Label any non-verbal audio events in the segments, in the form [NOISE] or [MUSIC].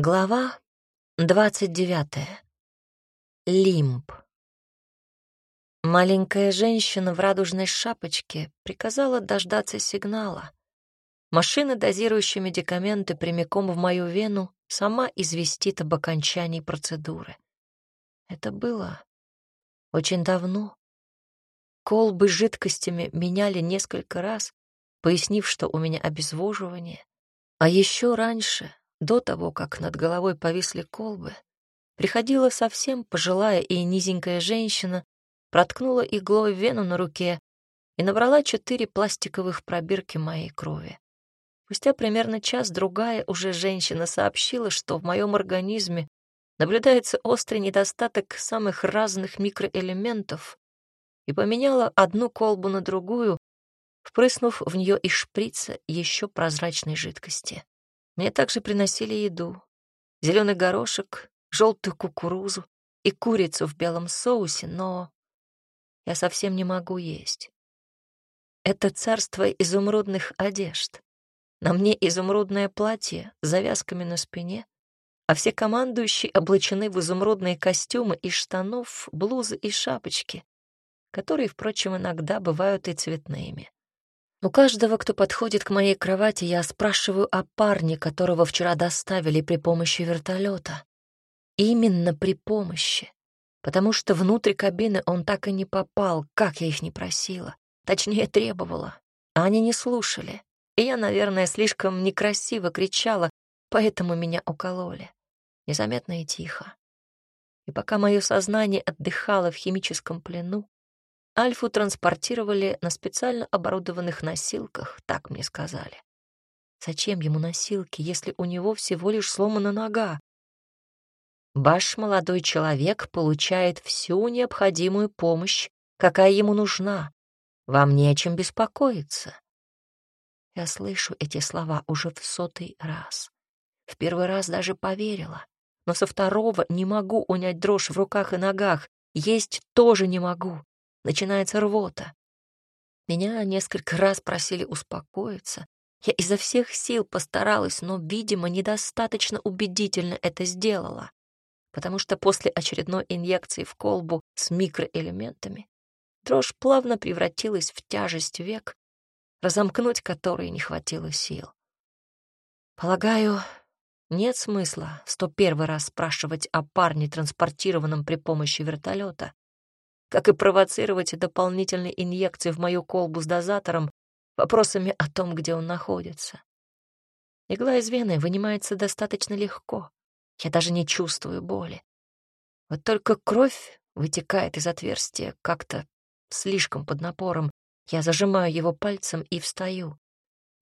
Глава двадцать девятая. Лимб. Маленькая женщина в радужной шапочке приказала дождаться сигнала. Машина, дозирующая медикаменты прямиком в мою вену, сама известит об окончании процедуры. Это было очень давно. Колбы с жидкостями меняли несколько раз, пояснив, что у меня обезвоживание. А еще раньше до того, как над головой повисли колбы, приходила совсем пожилая и низенькая женщина, проткнула иглой вену на руке и набрала четыре пластиковых пробирки моей крови. Спустя примерно час-другая уже женщина сообщила, что в моем организме наблюдается острый недостаток самых разных микроэлементов и поменяла одну колбу на другую, впрыснув в нее из шприца еще прозрачной жидкости. Мне также приносили еду. Зеленый горошек, желтую кукурузу и курицу в белом соусе, но я совсем не могу есть. Это царство изумрудных одежд. На мне изумрудное платье с завязками на спине, а все командующие облачены в изумрудные костюмы из штанов, блузы и шапочки, которые, впрочем, иногда бывают и цветными. У каждого, кто подходит к моей кровати, я спрашиваю о парне, которого вчера доставили при помощи вертолета. Именно при помощи. Потому что внутрь кабины он так и не попал, как я их не просила. Точнее, требовала. А они не слушали. И я, наверное, слишком некрасиво кричала, поэтому меня укололи. Незаметно и тихо. И пока мое сознание отдыхало в химическом плену, Альфу транспортировали на специально оборудованных носилках, так мне сказали. Зачем ему носилки, если у него всего лишь сломана нога? Ваш молодой человек получает всю необходимую помощь, какая ему нужна. Вам не о чем беспокоиться. Я слышу эти слова уже в сотый раз. В первый раз даже поверила, но со второго не могу унять дрожь в руках и ногах, есть тоже не могу начинается рвота. Меня несколько раз просили успокоиться. Я изо всех сил постаралась, но, видимо, недостаточно убедительно это сделала, потому что после очередной инъекции в колбу с микроэлементами дрожь плавно превратилась в тяжесть век, разомкнуть которые не хватило сил. Полагаю, нет смысла в сто первый раз спрашивать о парне, транспортированном при помощи вертолета, как и провоцировать дополнительные инъекции в мою колбу с дозатором вопросами о том, где он находится. Игла из вены вынимается достаточно легко. Я даже не чувствую боли. Вот только кровь вытекает из отверстия как-то слишком под напором. Я зажимаю его пальцем и встаю.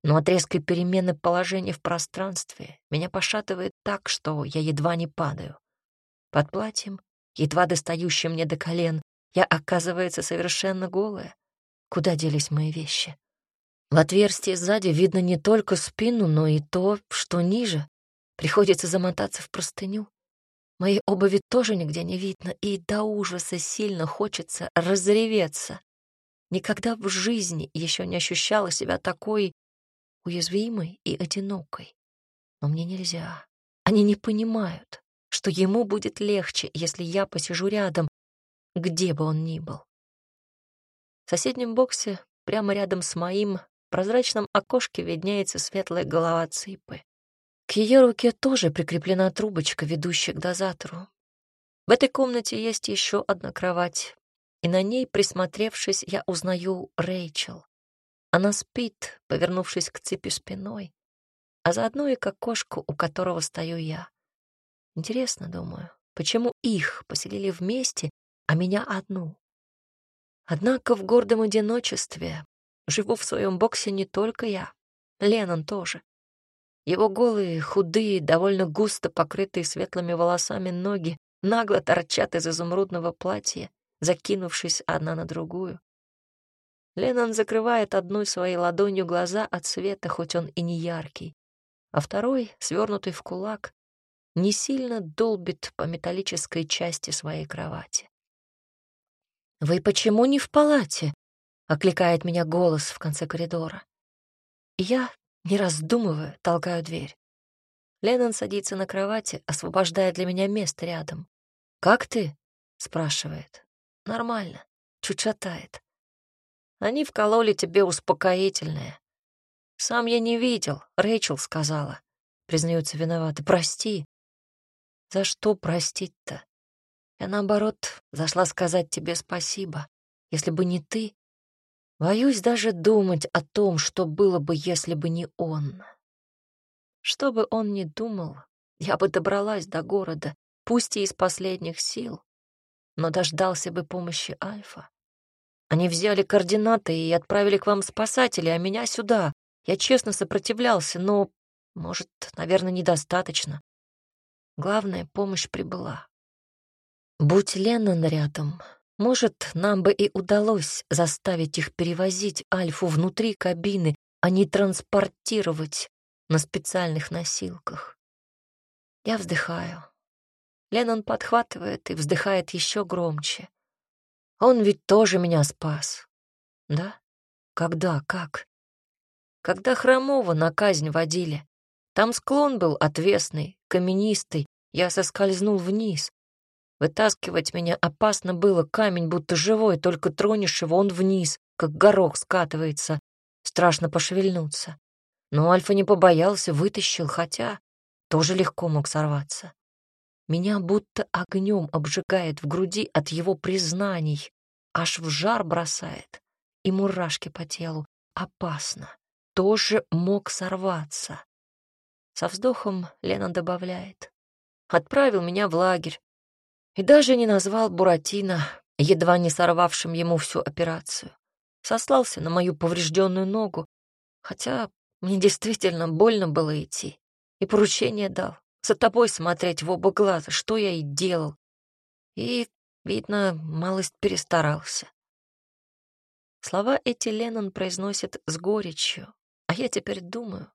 Но от резкой перемены положения в пространстве меня пошатывает так, что я едва не падаю. Под платьем, едва достающим мне до колен, я, оказывается, совершенно голая. Куда делись мои вещи? В отверстие сзади видно не только спину, но и то, что ниже. Приходится замотаться в простыню. Моей обуви тоже нигде не видно, и до ужаса сильно хочется разреветься. Никогда в жизни еще не ощущала себя такой уязвимой и одинокой. Но мне нельзя. Они не понимают, что ему будет легче, если я посижу рядом, где бы он ни был. В соседнем боксе, прямо рядом с моим, в прозрачном окошке виднеется светлая голова цыпы. К ее руке тоже прикреплена трубочка, ведущая к дозатору. В этой комнате есть еще одна кровать, и на ней, присмотревшись, я узнаю Рэйчел. Она спит, повернувшись к цепи спиной, а заодно и к окошку, у которого стою я. Интересно, думаю, почему их поселили вместе, а меня одну. Однако в гордом одиночестве живу в своем боксе не только я, Леннон тоже. Его голые, худые, довольно густо покрытые светлыми волосами ноги нагло торчат из изумрудного платья, закинувшись одна на другую. Леннон закрывает одной своей ладонью глаза от света, хоть он и не яркий, а второй, свернутый в кулак, не сильно долбит по металлической части своей кровати. «Вы почему не в палате?» — окликает меня голос в конце коридора. Я, не раздумывая, толкаю дверь. Леннон садится на кровати, освобождая для меня место рядом. «Как ты?» — спрашивает. «Нормально. Чуть шатает. Они вкололи тебе успокоительное. Сам я не видел, Рэйчел сказала. Признается виновата. Прости. За что простить-то? Я, наоборот, зашла сказать тебе спасибо. Если бы не ты, боюсь даже думать о том, что было бы, если бы не он. Что бы он ни думал, я бы добралась до города, пусть и из последних сил, но дождался бы помощи Альфа. Они взяли координаты и отправили к вам спасателей, а меня сюда. Я честно сопротивлялся, но, может, наверное, недостаточно. Главное, помощь прибыла. Будь Леннон рядом, может, нам бы и удалось заставить их перевозить Альфу внутри кабины, а не транспортировать на специальных носилках. Я вздыхаю. Леннон подхватывает и вздыхает еще громче. Он ведь тоже меня спас. Да? Когда? Как? Когда Хромова на казнь водили. Там склон был отвесный, каменистый. Я соскользнул вниз. Вытаскивать меня опасно было, камень будто живой, только тронешь его, он вниз, как горох скатывается. Страшно пошевельнуться. Но Альфа не побоялся, вытащил, хотя тоже легко мог сорваться. Меня будто огнем обжигает в груди от его признаний, аж в жар бросает, и мурашки по телу. Опасно. Тоже мог сорваться. Со вздохом Лена добавляет. Отправил меня в лагерь. И даже не назвал Буратино, едва не сорвавшим ему всю операцию. Сослался на мою поврежденную ногу, хотя мне действительно больно было идти. И поручение дал за тобой смотреть в оба глаза, что я и делал. И, видно, малость перестарался. Слова эти Леннон произносит с горечью, а я теперь думаю,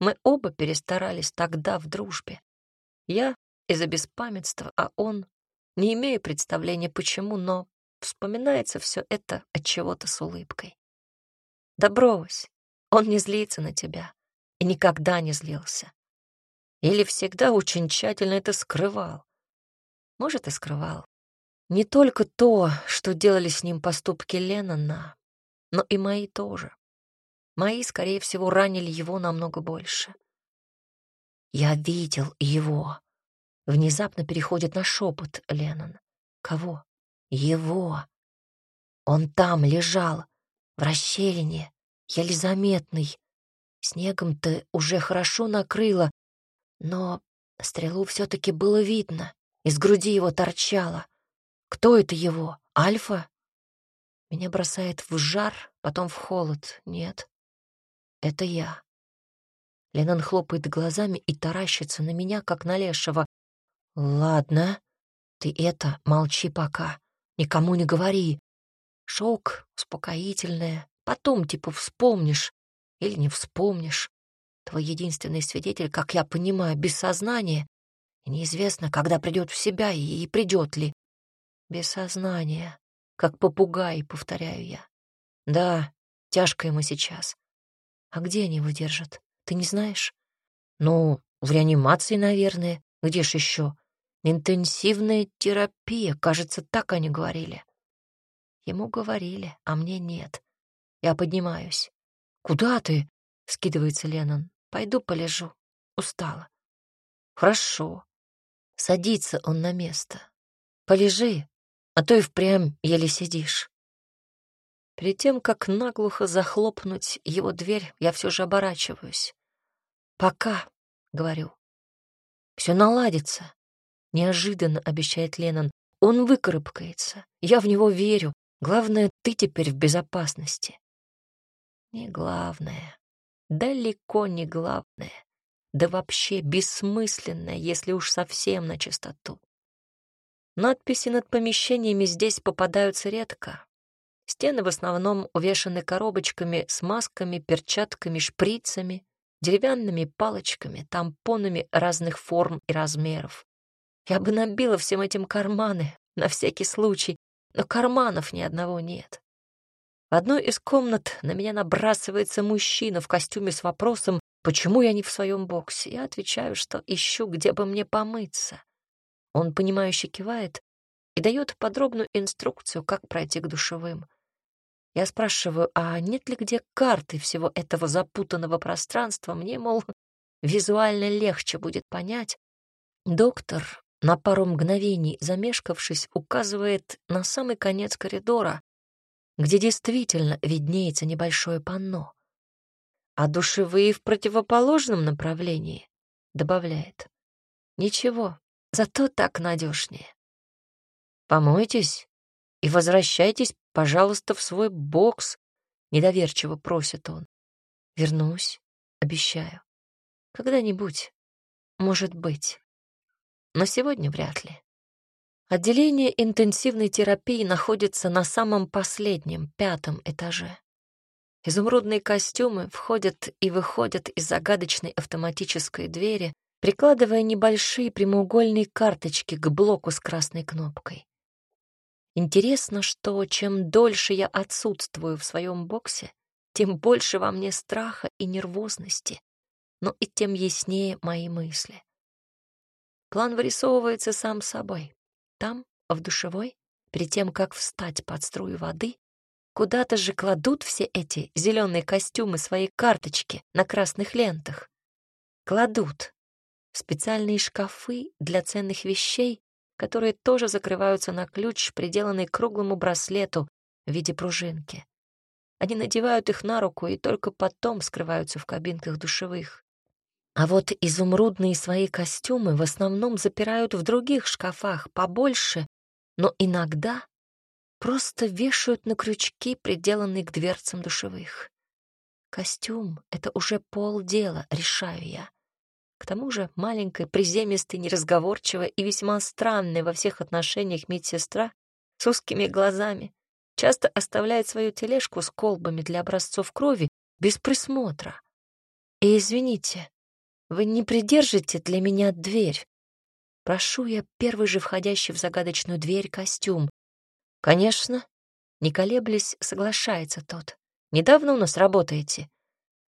мы оба перестарались тогда в дружбе. Я из-за беспамятства, а он, не имея представления почему, но вспоминается все это от чего-то с улыбкой. Да брось, он не злится на тебя и никогда не злился. Или всегда очень тщательно это скрывал? Может, и скрывал. Не только то, что делали с ним поступки Леннона, но и мои тоже. Мои, скорее всего, ранили его намного больше. «Я видел его», — внезапно переходит на шепот Леннон. «Кого?» «Его. Он там лежал, в расщелине, еле заметный. Снегом-то уже хорошо накрыло, но стрелу все-таки было видно, из груди его торчало. Кто это его? Альфа? Меня бросает в жар, потом в холод. Нет, это я. Леннон хлопает глазами и таращится на меня, как на лешего. «Ладно, ты это, молчи пока, никому не говори. Шок, успокоительное, потом типа вспомнишь или не вспомнишь. Твой единственный свидетель, как я понимаю, без сознания. И неизвестно, когда придет в себя и, и придет ли. Без сознания, как попугай, повторяю я. Да, тяжко ему сейчас. А где они выдержат? Ты не знаешь? Ну, в реанимации, наверное. Где ж еще? Интенсивная терапия, кажется, так они говорили. Ему говорили, а мне нет. Я поднимаюсь. Куда ты? Скидывается Леннон. Пойду полежу. Устала. Хорошо. Садится он на место. Полежи, а то и впрямь еле сидишь. Перед тем, как наглухо захлопнуть его дверь, я все же оборачиваюсь. «Пока», — говорю. «Все наладится», — неожиданно обещает Леннон. «Он выкарабкается. Я в него верю. Главное, ты теперь в безопасности». «Не главное далеко не главное, да вообще бессмысленное, если уж совсем на чистоту. Надписи над помещениями здесь попадаются редко. Стены в основном увешаны коробочками с масками, перчатками, шприцами, деревянными палочками, тампонами разных форм и размеров. Я бы набила всем этим карманы, на всякий случай, но карманов ни одного нет. В одной из комнат на меня набрасывается мужчина в костюме с вопросом, почему я не в своем боксе. Я отвечаю, что ищу, где бы мне помыться. Он, понимающе кивает и дает подробную инструкцию, как пройти к душевым. Я спрашиваю, а нет ли где карты всего этого запутанного пространства? Мне, мол, [LAUGHS] визуально легче будет понять. Доктор, на пару мгновений замешкавшись, указывает на самый конец коридора, где действительно виднеется небольшое панно. А душевые в противоположном направлении, добавляет. Ничего, зато так надежнее. Помойтесь и возвращайтесь, пожалуйста, в свой бокс, недоверчиво просит он. Вернусь, обещаю. Когда-нибудь, может быть. Но сегодня вряд ли. Отделение интенсивной терапии находится на самом последнем, пятом этаже. Изумрудные костюмы входят и выходят из загадочной автоматической двери, прикладывая небольшие прямоугольные карточки к блоку с красной кнопкой. Интересно, что чем дольше я отсутствую в своем боксе, тем больше во мне страха и нервозности, но и тем яснее мои мысли. План вырисовывается сам собой. Там, в душевой, перед тем, как встать под струю воды, куда-то же кладут все эти зеленые костюмы свои карточки на красных лентах. Кладут в специальные шкафы для ценных вещей, которые тоже закрываются на ключ, приделанный к круглому браслету в виде пружинки. Они надевают их на руку и только потом скрываются в кабинках душевых. А вот изумрудные свои костюмы в основном запирают в других шкафах побольше, но иногда просто вешают на крючки, приделанные к дверцам душевых. Костюм — это уже полдела, решаю я. К тому же маленькая, приземистая, неразговорчивая и весьма странная во всех отношениях медсестра с узкими глазами часто оставляет свою тележку с колбами для образцов крови без присмотра. И извините, вы не придержите для меня дверь? Прошу я первый же входящий в загадочную дверь костюм. Конечно, не колеблясь, соглашается тот. Недавно у нас работаете?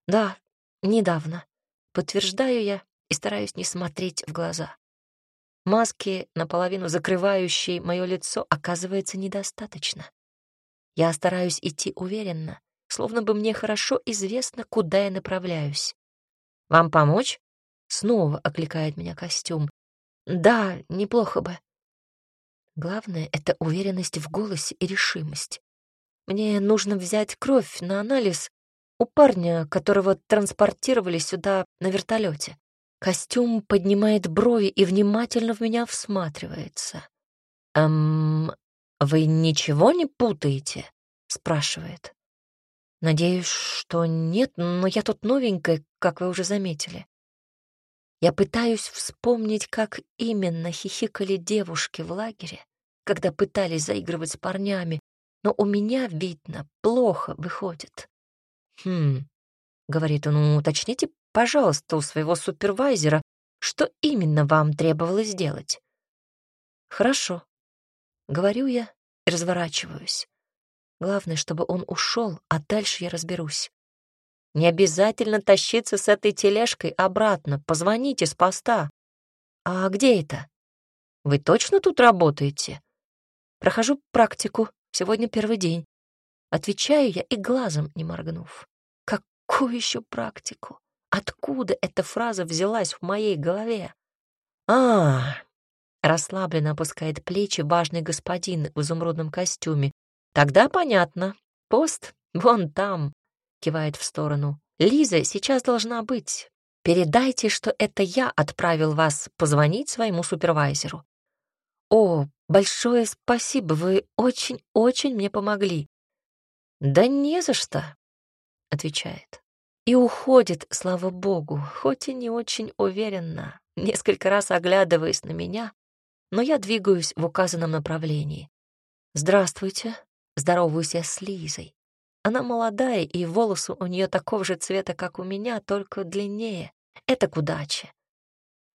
Да, недавно. Подтверждаю я и стараюсь не смотреть в глаза. Маски, наполовину закрывающей мое лицо, оказывается недостаточно. Я стараюсь идти уверенно, словно бы мне хорошо известно, куда я направляюсь. «Вам помочь?» Снова окликает меня костюм. Да, неплохо бы. Главное — это уверенность в голосе и решимость. Мне нужно взять кровь на анализ у парня, которого транспортировали сюда на вертолете. Костюм поднимает брови и внимательно в меня всматривается. «Эм, вы ничего не путаете?» — спрашивает. «Надеюсь, что нет, но я тут новенькая, как вы уже заметили. Я пытаюсь вспомнить, как именно хихикали девушки в лагере, когда пытались заигрывать с парнями, но у меня, видно, плохо выходит. «Хм», — говорит он, — «уточните, пожалуйста, у своего супервайзера, что именно вам требовалось сделать». «Хорошо», — говорю я и разворачиваюсь. Главное, чтобы он ушел, а дальше я разберусь. Не обязательно тащиться с этой тележкой обратно. Позвоните с поста. А где это? Вы точно тут работаете? Прохожу практику. Сегодня первый день. Отвечаю я и глазом не моргнув. Какую еще практику? Откуда эта фраза взялась в моей голове? А, расслабленно опускает плечи важный господин в изумрудном костюме. Тогда понятно. Пост вон там кивает в сторону. «Лиза сейчас должна быть. Передайте, что это я отправил вас позвонить своему супервайзеру». «О, большое спасибо, вы очень-очень мне помогли». «Да не за что», — отвечает. И уходит, слава богу, хоть и не очень уверенно, несколько раз оглядываясь на меня, но я двигаюсь в указанном направлении. «Здравствуйте», — здороваюсь я с Лизой. Она молодая, и волосы у нее такого же цвета, как у меня, только длиннее. Это к удаче.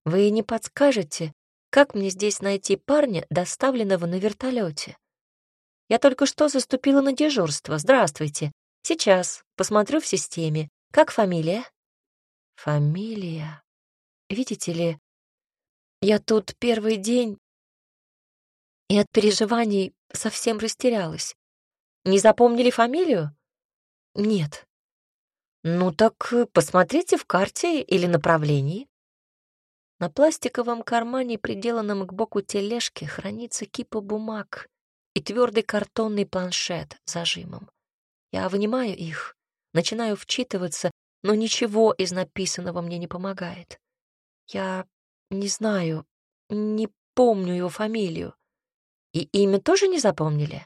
Вы не подскажете, как мне здесь найти парня, доставленного на вертолете? Я только что заступила на дежурство. Здравствуйте. Сейчас. Посмотрю в системе. Как фамилия? Фамилия. Видите ли, я тут первый день и от переживаний совсем растерялась. Не запомнили фамилию? Нет. Ну так посмотрите в карте или направлении. На пластиковом кармане, приделанном к боку тележки, хранится кипа бумаг и твердый картонный планшет с зажимом. Я вынимаю их, начинаю вчитываться, но ничего из написанного мне не помогает. Я не знаю, не помню его фамилию. И имя тоже не запомнили?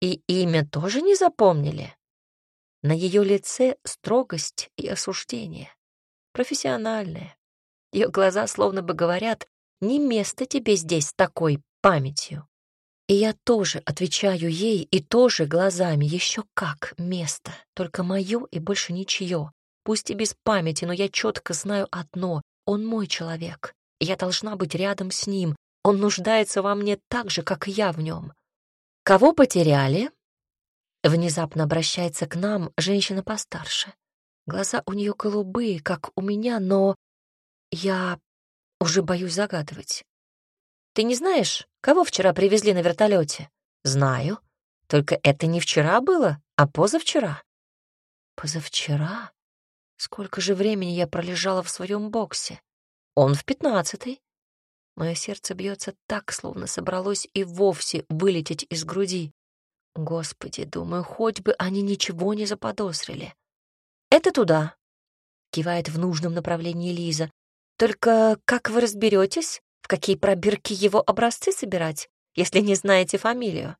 И имя тоже не запомнили? На ее лице строгость и осуждение. Профессиональное. Ее глаза словно бы говорят, не место тебе здесь такой памятью. И я тоже отвечаю ей и тоже глазами, еще как место, только мое и больше ничье. Пусть и без памяти, но я четко знаю одно — он мой человек, я должна быть рядом с ним. Он нуждается во мне так же, как и я в нем. Кого потеряли? Внезапно обращается к нам женщина постарше. Глаза у нее голубые, как у меня, но я уже боюсь загадывать. Ты не знаешь, кого вчера привезли на вертолете? Знаю. Только это не вчера было, а позавчера. Позавчера? Сколько же времени я пролежала в своем боксе? Он в пятнадцатый. Мое сердце бьется так, словно собралось и вовсе вылететь из груди. Господи, думаю, хоть бы они ничего не заподозрили. Это туда, кивает в нужном направлении Лиза. Только как вы разберетесь, в какие пробирки его образцы собирать, если не знаете фамилию?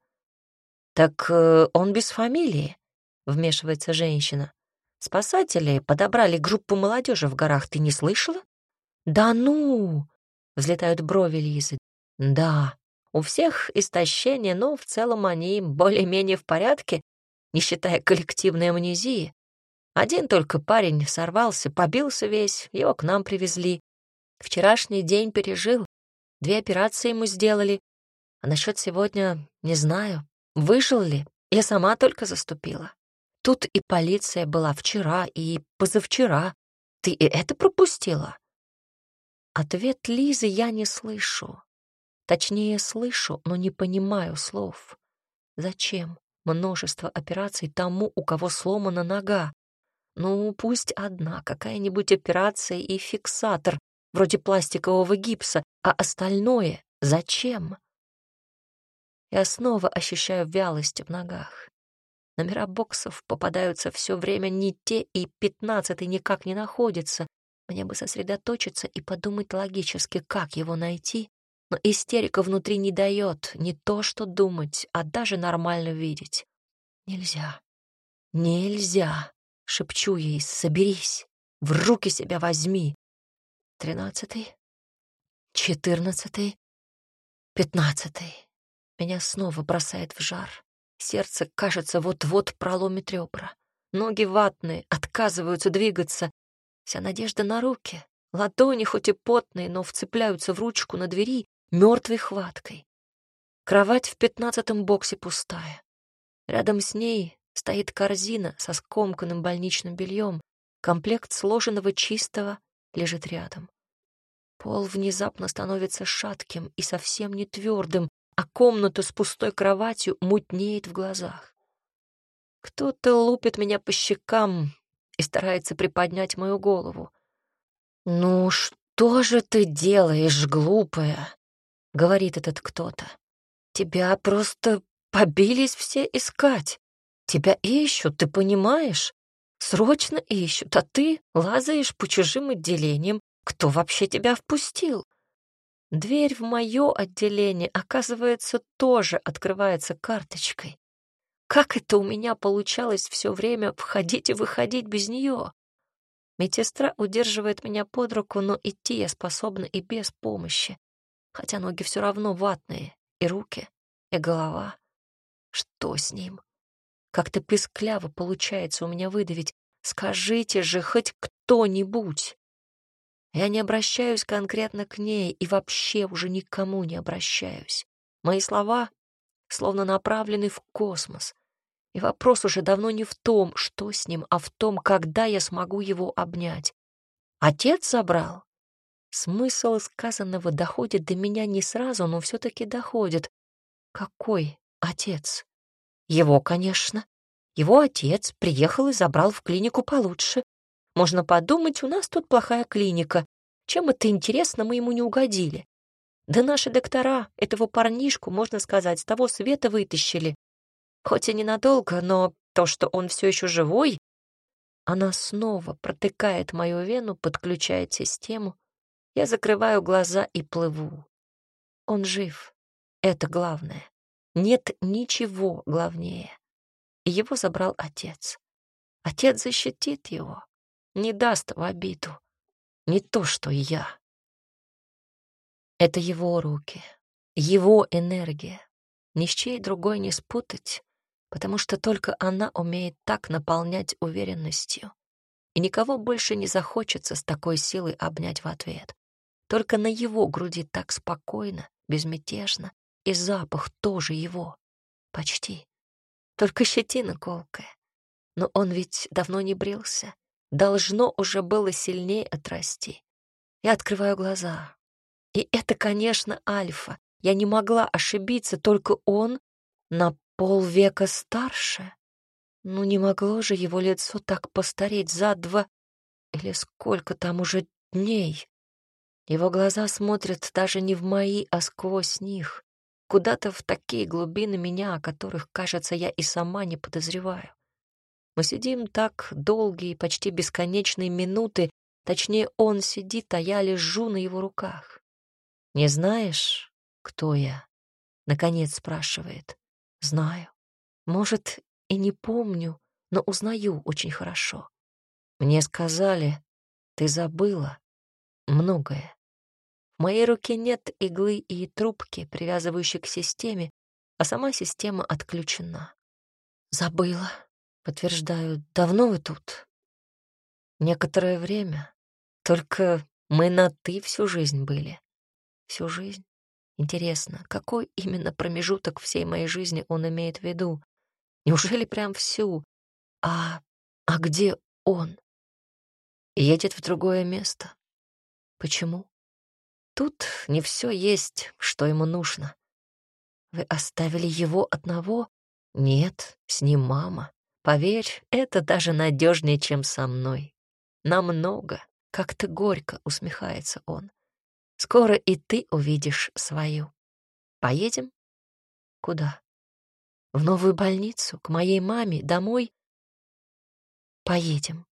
Так э, он без фамилии, вмешивается женщина. Спасатели подобрали группу молодежи в горах, ты не слышала? Да ну! Взлетают брови Лизы. Да, у всех истощение, но в целом они более-менее в порядке, не считая коллективной амнезии. Один только парень сорвался, побился весь, его к нам привезли. Вчерашний день пережил, две операции ему сделали. А насчет сегодня не знаю, выжил ли, я сама только заступила. Тут и полиция была вчера, и позавчера. Ты и это пропустила? Ответ Лизы я не слышу. Точнее, слышу, но не понимаю слов. Зачем множество операций тому, у кого сломана нога? Ну, пусть одна, какая-нибудь операция и фиксатор, вроде пластикового гипса, а остальное зачем? Я снова ощущаю вялость в ногах. Номера боксов попадаются все время не те, и пятнадцатый никак не находится. Мне бы сосредоточиться и подумать логически, как его найти, но истерика внутри не дает не то что думать, а даже нормально видеть. Нельзя. Нельзя. Шепчу ей, соберись, в руки себя возьми. Тринадцатый, четырнадцатый, пятнадцатый. Меня снова бросает в жар. Сердце, кажется, вот-вот проломит ребра. Ноги ватные, отказываются двигаться. Вся надежда на руки. Ладони хоть и потные, но вцепляются в ручку на двери, мертвой хваткой. Кровать в пятнадцатом боксе пустая. Рядом с ней стоит корзина со скомканным больничным бельем. Комплект сложенного чистого лежит рядом. Пол внезапно становится шатким и совсем не твердым, а комната с пустой кроватью мутнеет в глазах. Кто-то лупит меня по щекам и старается приподнять мою голову. «Ну что же ты делаешь, глупая?» — говорит этот кто-то. «Тебя просто побились все искать. Тебя ищут, ты понимаешь? Срочно ищут, а ты лазаешь по чужим отделениям. Кто вообще тебя впустил?» Дверь в мое отделение, оказывается, тоже открывается карточкой. Как это у меня получалось все время входить и выходить без нее? Медсестра удерживает меня под руку, но идти я способна и без помощи хотя ноги все равно ватные, и руки, и голова. Что с ним? Как-то пискляво получается у меня выдавить. Скажите же хоть кто-нибудь. Я не обращаюсь конкретно к ней и вообще уже никому не обращаюсь. Мои слова словно направлены в космос. И вопрос уже давно не в том, что с ним, а в том, когда я смогу его обнять. Отец забрал. Смысл сказанного доходит до меня не сразу, но все-таки доходит. Какой отец? Его, конечно. Его отец приехал и забрал в клинику получше. Можно подумать, у нас тут плохая клиника. Чем это интересно, мы ему не угодили. Да наши доктора этого парнишку, можно сказать, с того света вытащили. Хоть и ненадолго, но то, что он все еще живой... Она снова протыкает мою вену, подключает систему. Я закрываю глаза и плыву. Он жив. Это главное. Нет ничего главнее. Его забрал отец. Отец защитит его, не даст в обиду. Не то, что я. Это его руки, его энергия. Ни с чьей другой не спутать, потому что только она умеет так наполнять уверенностью. И никого больше не захочется с такой силой обнять в ответ. Только на его груди так спокойно, безмятежно, и запах тоже его. Почти. Только щетина колкая. Но он ведь давно не брился. Должно уже было сильнее отрасти. Я открываю глаза. И это, конечно, Альфа. Я не могла ошибиться, только он на полвека старше. Ну не могло же его лицо так постареть за два или сколько там уже дней. Его глаза смотрят даже не в мои, а сквозь них куда-то в такие глубины меня, о которых, кажется, я и сама не подозреваю. Мы сидим так долгие, почти бесконечные минуты, точнее, он сидит, а я лежу на его руках. «Не знаешь, кто я?» — наконец спрашивает. «Знаю. Может, и не помню, но узнаю очень хорошо. Мне сказали, ты забыла многое. В моей руке нет иглы и трубки, привязывающей к системе, а сама система отключена. Забыла, подтверждаю. Давно вы тут? Некоторое время. Только мы на «ты» всю жизнь были. Всю жизнь. Интересно, какой именно промежуток всей моей жизни он имеет в виду? Неужели прям всю? А, а где он? Едет в другое место. Почему? Тут не все есть, что ему нужно. Вы оставили его одного? Нет, с ним мама. Поверь, это даже надежнее, чем со мной. Намного. Как-то горько усмехается он. Скоро и ты увидишь свою. Поедем? Куда? В новую больницу, к моей маме, домой? Поедем.